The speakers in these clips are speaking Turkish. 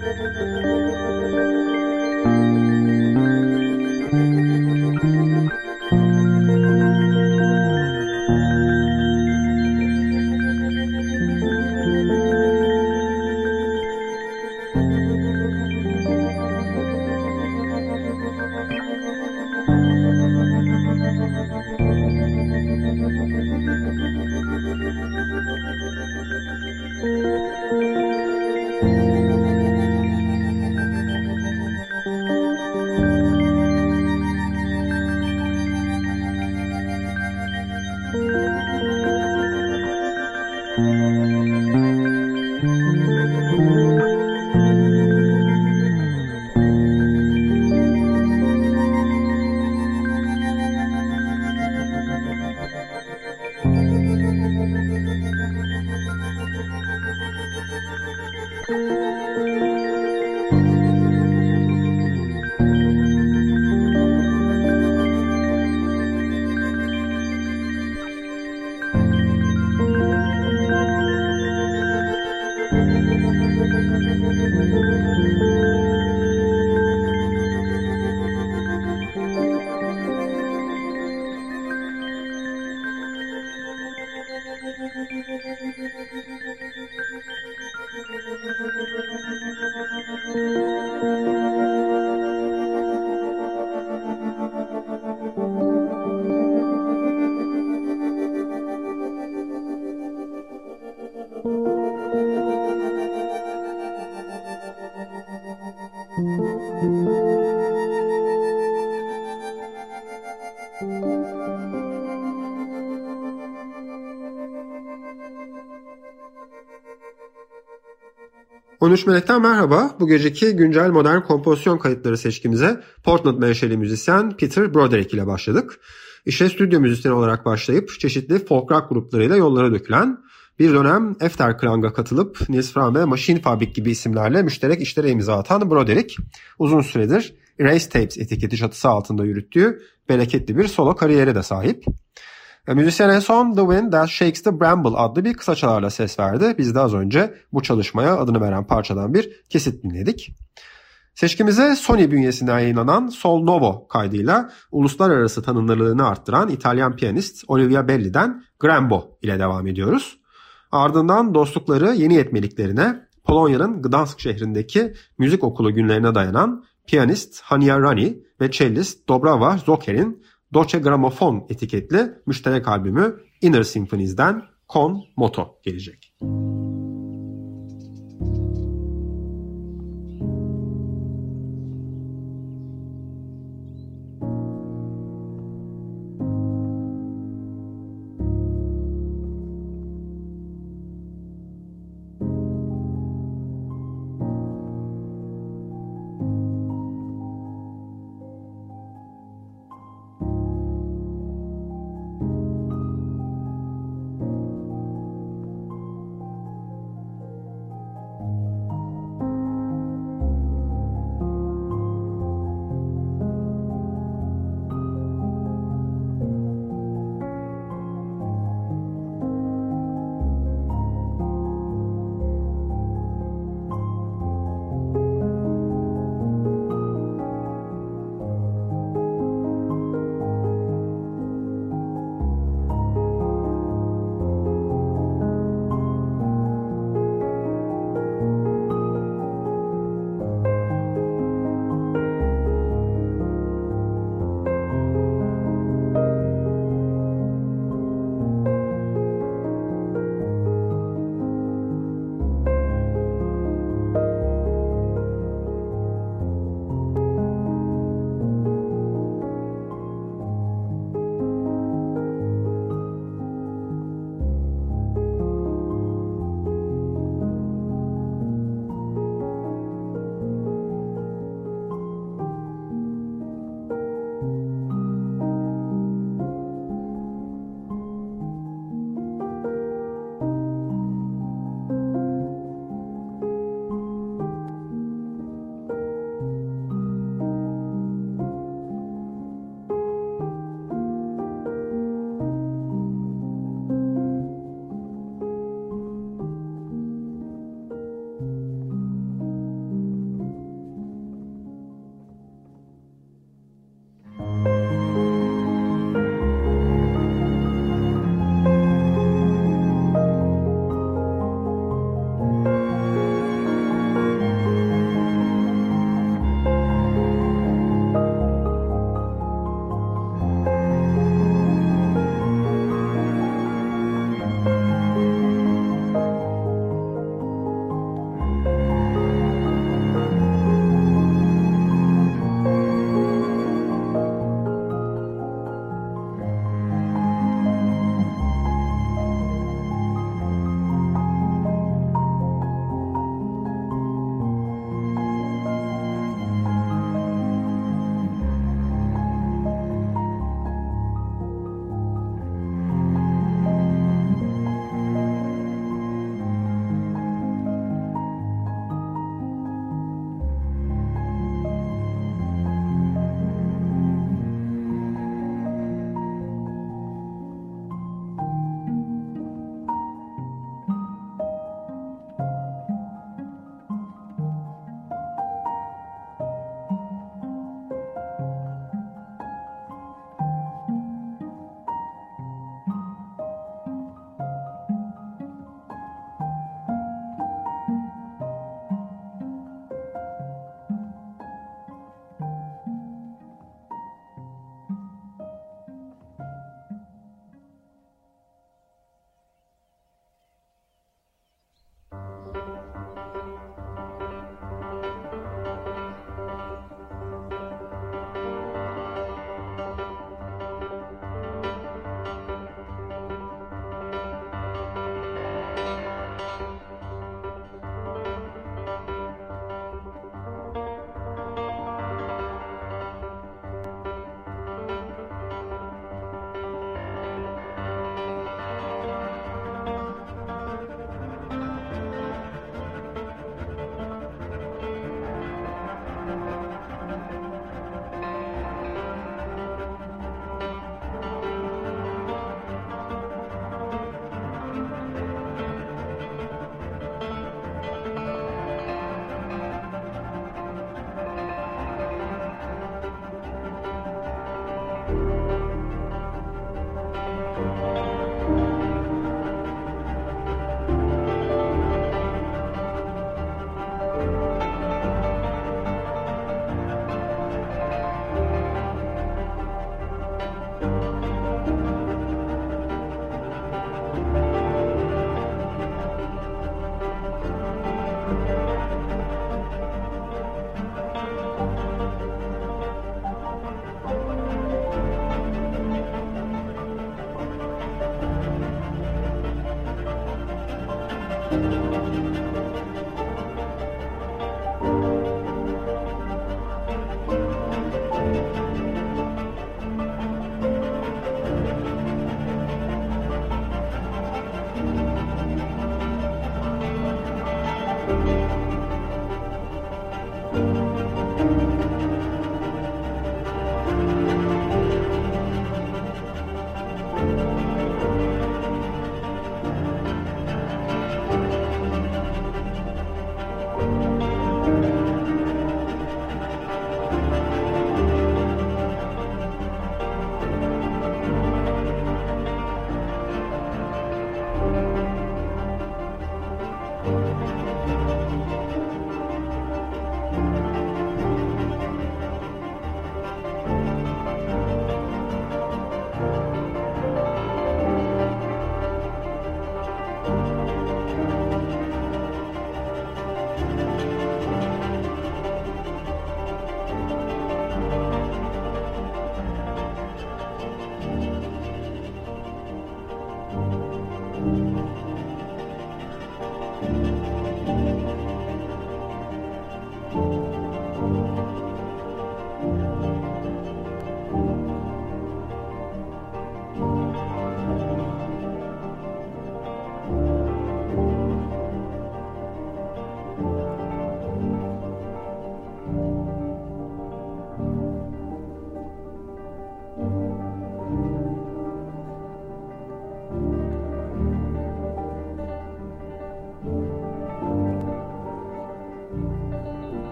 Música 13 Melek'ten merhaba. Bu geceki güncel modern kompozisyon kayıtları seçkimize Portland menşeli müzisyen Peter Broderick ile başladık. İşe stüdyo müzisyeni olarak başlayıp çeşitli folk rock gruplarıyla yollara dökülen bir dönem Efterklang'a katılıp Nils Fram ve Machine Fabric gibi isimlerle müşterek işlere imza atan Broderick, uzun süredir Erase Tapes etiketi çatısı altında yürüttüğü bereketli bir solo kariyere de sahip. E, müzisyen en son The Wind That Shakes the Bramble adlı bir kısa çalarla ses verdi. Biz de az önce bu çalışmaya adını veren parçadan bir kesit dinledik. Seçkimize Sony bünyesinden yayınlanan Sol Novo kaydıyla uluslararası tanınırlığını arttıran İtalyan piyanist Olivia Belli'den Grambo ile devam ediyoruz. Ardından dostlukları yeni yetmeliklerine Polonya'nın Gdansk şehrindeki müzik okulu günlerine dayanan piyanist Hania Rani ve cellist Dobrava Zoker'in Dolce Gramofon etiketli müşterek albümü Inner Symphonies'den Con Moto gelecek.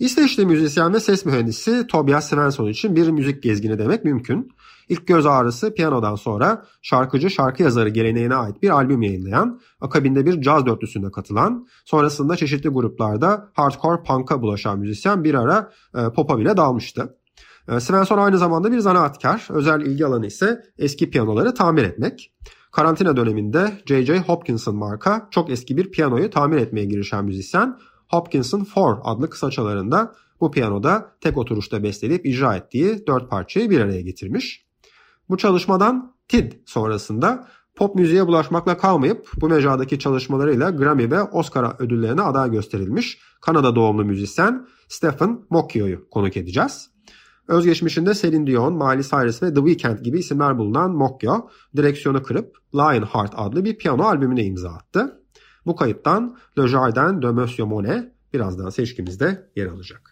İsveçli müzisyen ve ses mühendisi Tobias Svensson için bir müzik gezgini demek mümkün. İlk göz ağrısı piyanodan sonra şarkıcı şarkı yazarı geleneğine ait bir albüm yayınlayan, akabinde bir caz dörtlüsüne katılan, sonrasında çeşitli gruplarda hardcore punk'a bulaşan müzisyen bir ara e, pop'a bile dalmıştı. E, Svensson aynı zamanda bir zanaatkar, özel ilgi alanı ise eski piyanoları tamir etmek. Karantina döneminde J.J. Hopkinson marka çok eski bir piyanoyu tamir etmeye girişen müzisyen Hopkins'ın Four adlı kısaçalarında bu piyanoda tek oturuşta besteleyip icra ettiği dört parçayı bir araya getirmiş. Bu çalışmadan TID sonrasında pop müziğe bulaşmakla kalmayıp bu mecradaki çalışmalarıyla Grammy ve Oscar ödüllerine aday gösterilmiş Kanada doğumlu müzisyen Stephen Mokkio'yu konuk edeceğiz. Özgeçmişinde Celine Dion, Miley Cyrus ve The Weeknd gibi isimler bulunan Mokkio, direksiyonu kırıp Lionheart adlı bir piyano albümüne imza attı. Bu kayıttan Le Jardin de Monsieur Monet birazdan seçkimizde yer alacak.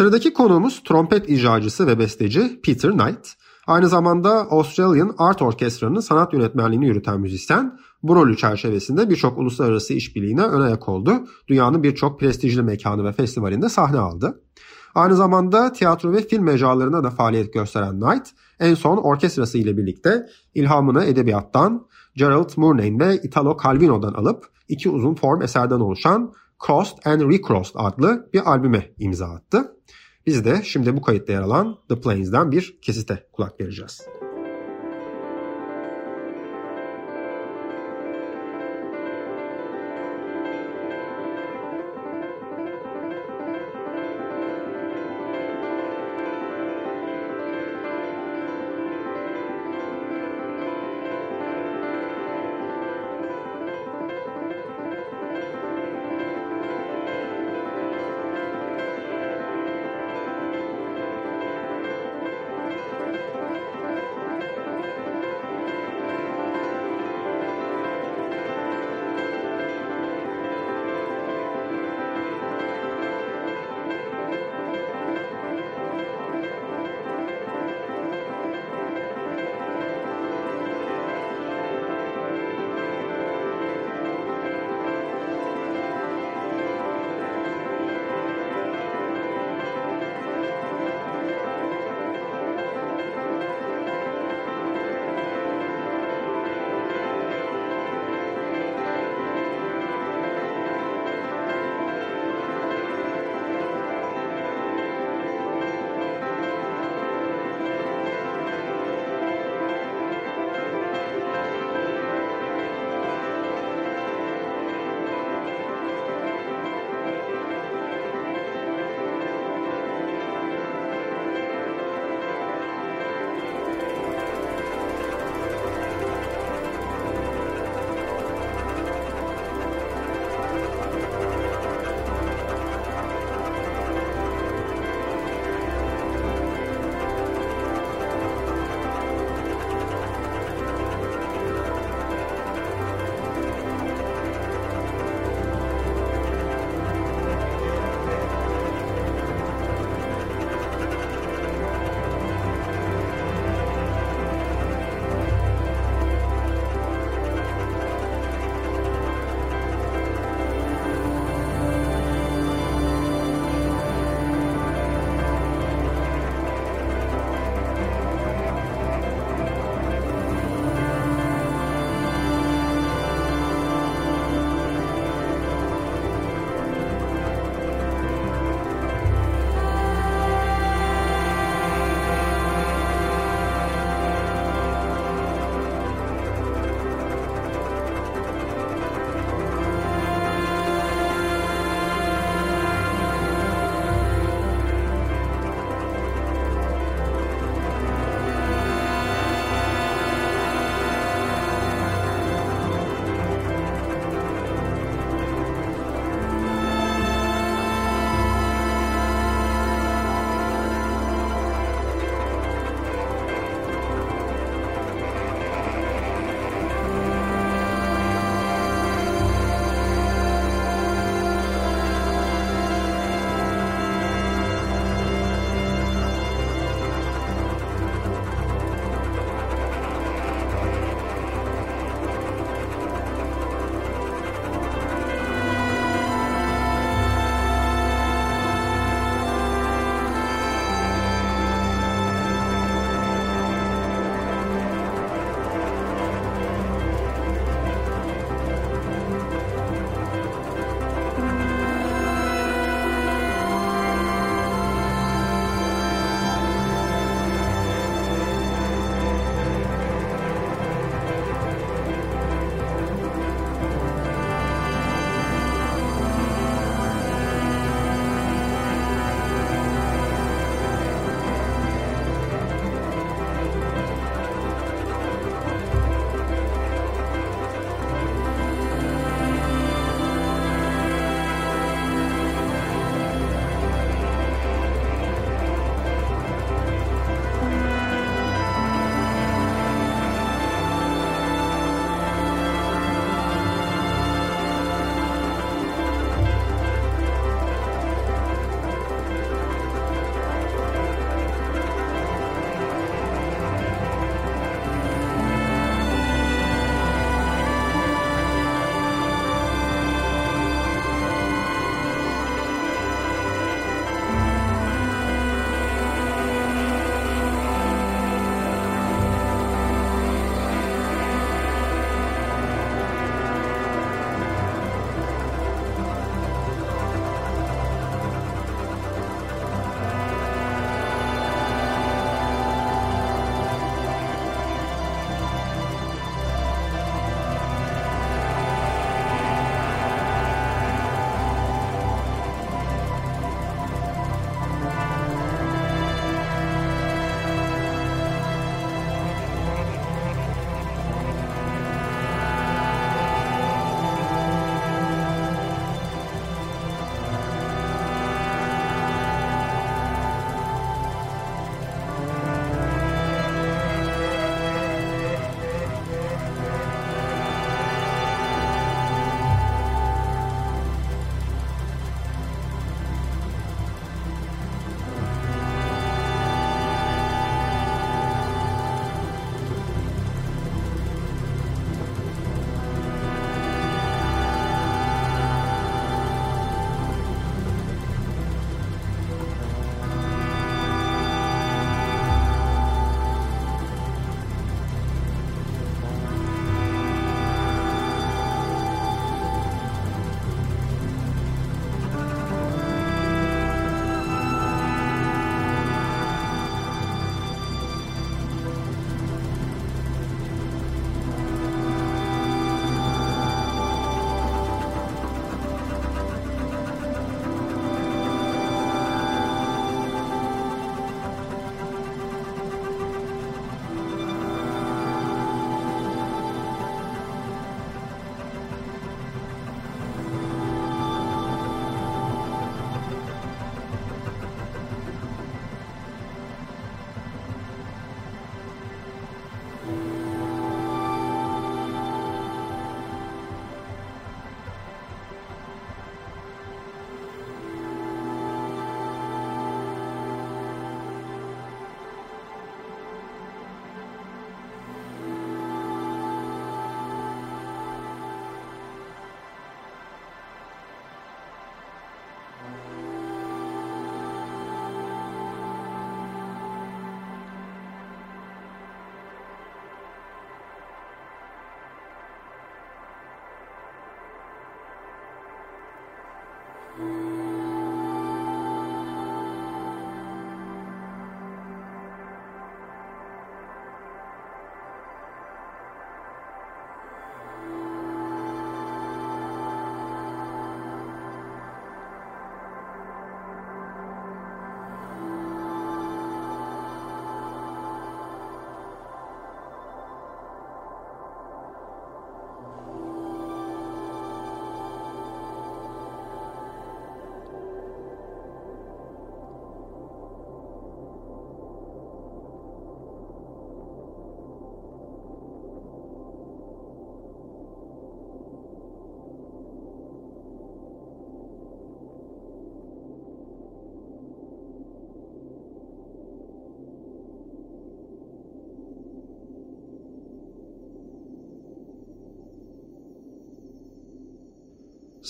Sıradaki konuğumuz trompet icracısı ve besteci Peter Knight. Aynı zamanda Australian Art Orkestra'nın sanat yönetmenliğini yürüten müzisyen bu rolü çerçevesinde birçok uluslararası işbirliğine ön ayak oldu. Dünyanın birçok prestijli mekanı ve festivalinde sahne aldı. Aynı zamanda tiyatro ve film mecralarına da faaliyet gösteren Knight, en son orkestrası ile birlikte ilhamını edebiyattan, Gerald Murnane ve Italo Calvino'dan alıp iki uzun form eserden oluşan Crossed and Recrossed adlı bir albüme imza attı. Biz de şimdi bu kayıtta yer alan The Plains'den bir kesite kulak vereceğiz.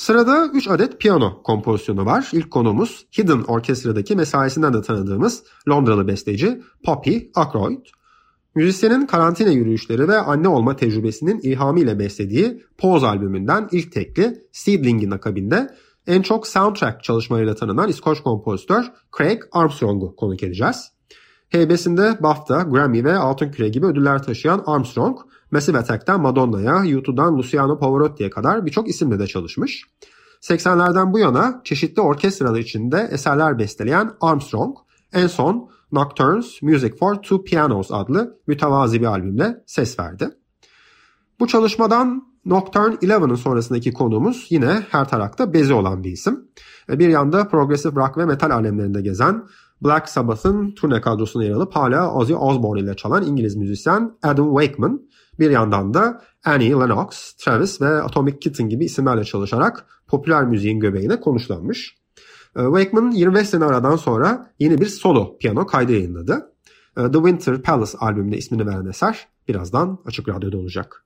Sırada 3 adet piyano kompozisyonu var. İlk konumuz Hidden Orkestra'daki mesaisinden de tanıdığımız Londralı besteci Poppy Ackroyd. Müzisyenin karantina yürüyüşleri ve anne olma tecrübesinin ilhamıyla beslediği Pose albümünden ilk tekli Seedling'in akabinde en çok soundtrack çalışmalarıyla tanınan İskoç kompozitör Craig Armstrong'u konuk edeceğiz. Heybesinde BAFTA, Grammy ve Altın Küre gibi ödüller taşıyan Armstrong, Massive Attack'ten Madonna'ya, U2'dan Luciano Pavarotti'ye kadar birçok isimle de çalışmış. 80'lerden bu yana çeşitli orkestralar içinde eserler besteleyen Armstrong, en son Nocturnes Music for Two Pianos adlı mütevazi bir albümle ses verdi. Bu çalışmadan Nocturne 11'ın sonrasındaki konuğumuz yine her tarakta bezi olan bir isim. Bir yanda progressive rock ve metal alemlerinde gezen Black Sabbath'ın turne kadrosuna yer alıp hala Ozzy Osbourne ile çalan İngiliz müzisyen Adam Wakeman. Bir yandan da Annie Lennox, Travis ve Atomic Kitten gibi isimlerle çalışarak popüler müziğin göbeğine konuşlanmış. Ee, Wakeman 25 sene aradan sonra yeni bir solo piyano kaydı yayınladı. Ee, The Winter Palace albümüne ismini veren eser birazdan Açık Radyo'da olacak.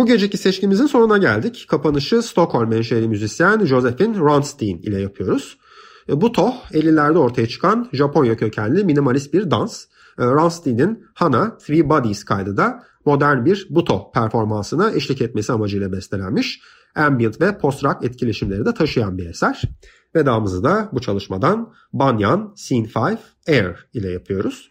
Bu geceki seçkimizin sonuna geldik. Kapanışı Stockholm menşeli müzisyen Josephine Ronstein ile yapıyoruz. E, bu toh 50'lerde ortaya çıkan Japonya kökenli minimalist bir dans. E, Ronstein'in Hana Three Bodies kaydı da modern bir buto performansına eşlik etmesi amacıyla bestelenmiş. Ambient ve post-rock etkileşimleri de taşıyan bir eser. Vedamızı da bu çalışmadan Banyan Scene 5 Air ile yapıyoruz.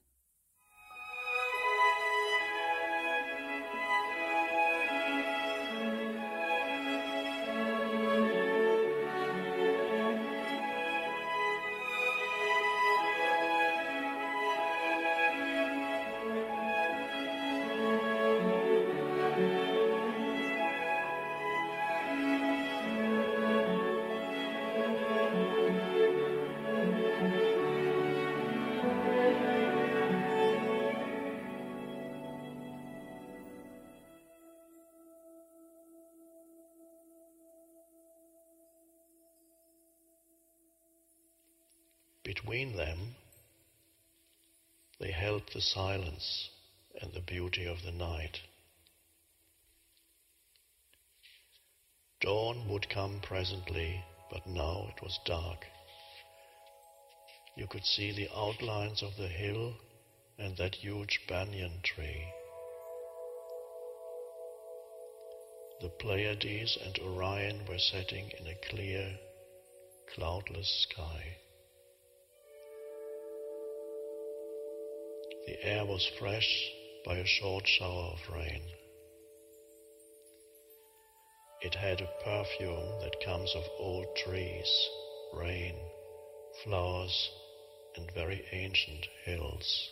The silence and the beauty of the night. Dawn would come presently, but now it was dark. You could see the outlines of the hill and that huge banyan tree. The Pleiades and Orion were setting in a clear, cloudless sky. The air was fresh by a short shower of rain. It had a perfume that comes of old trees, rain, flowers, and very ancient hills.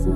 走。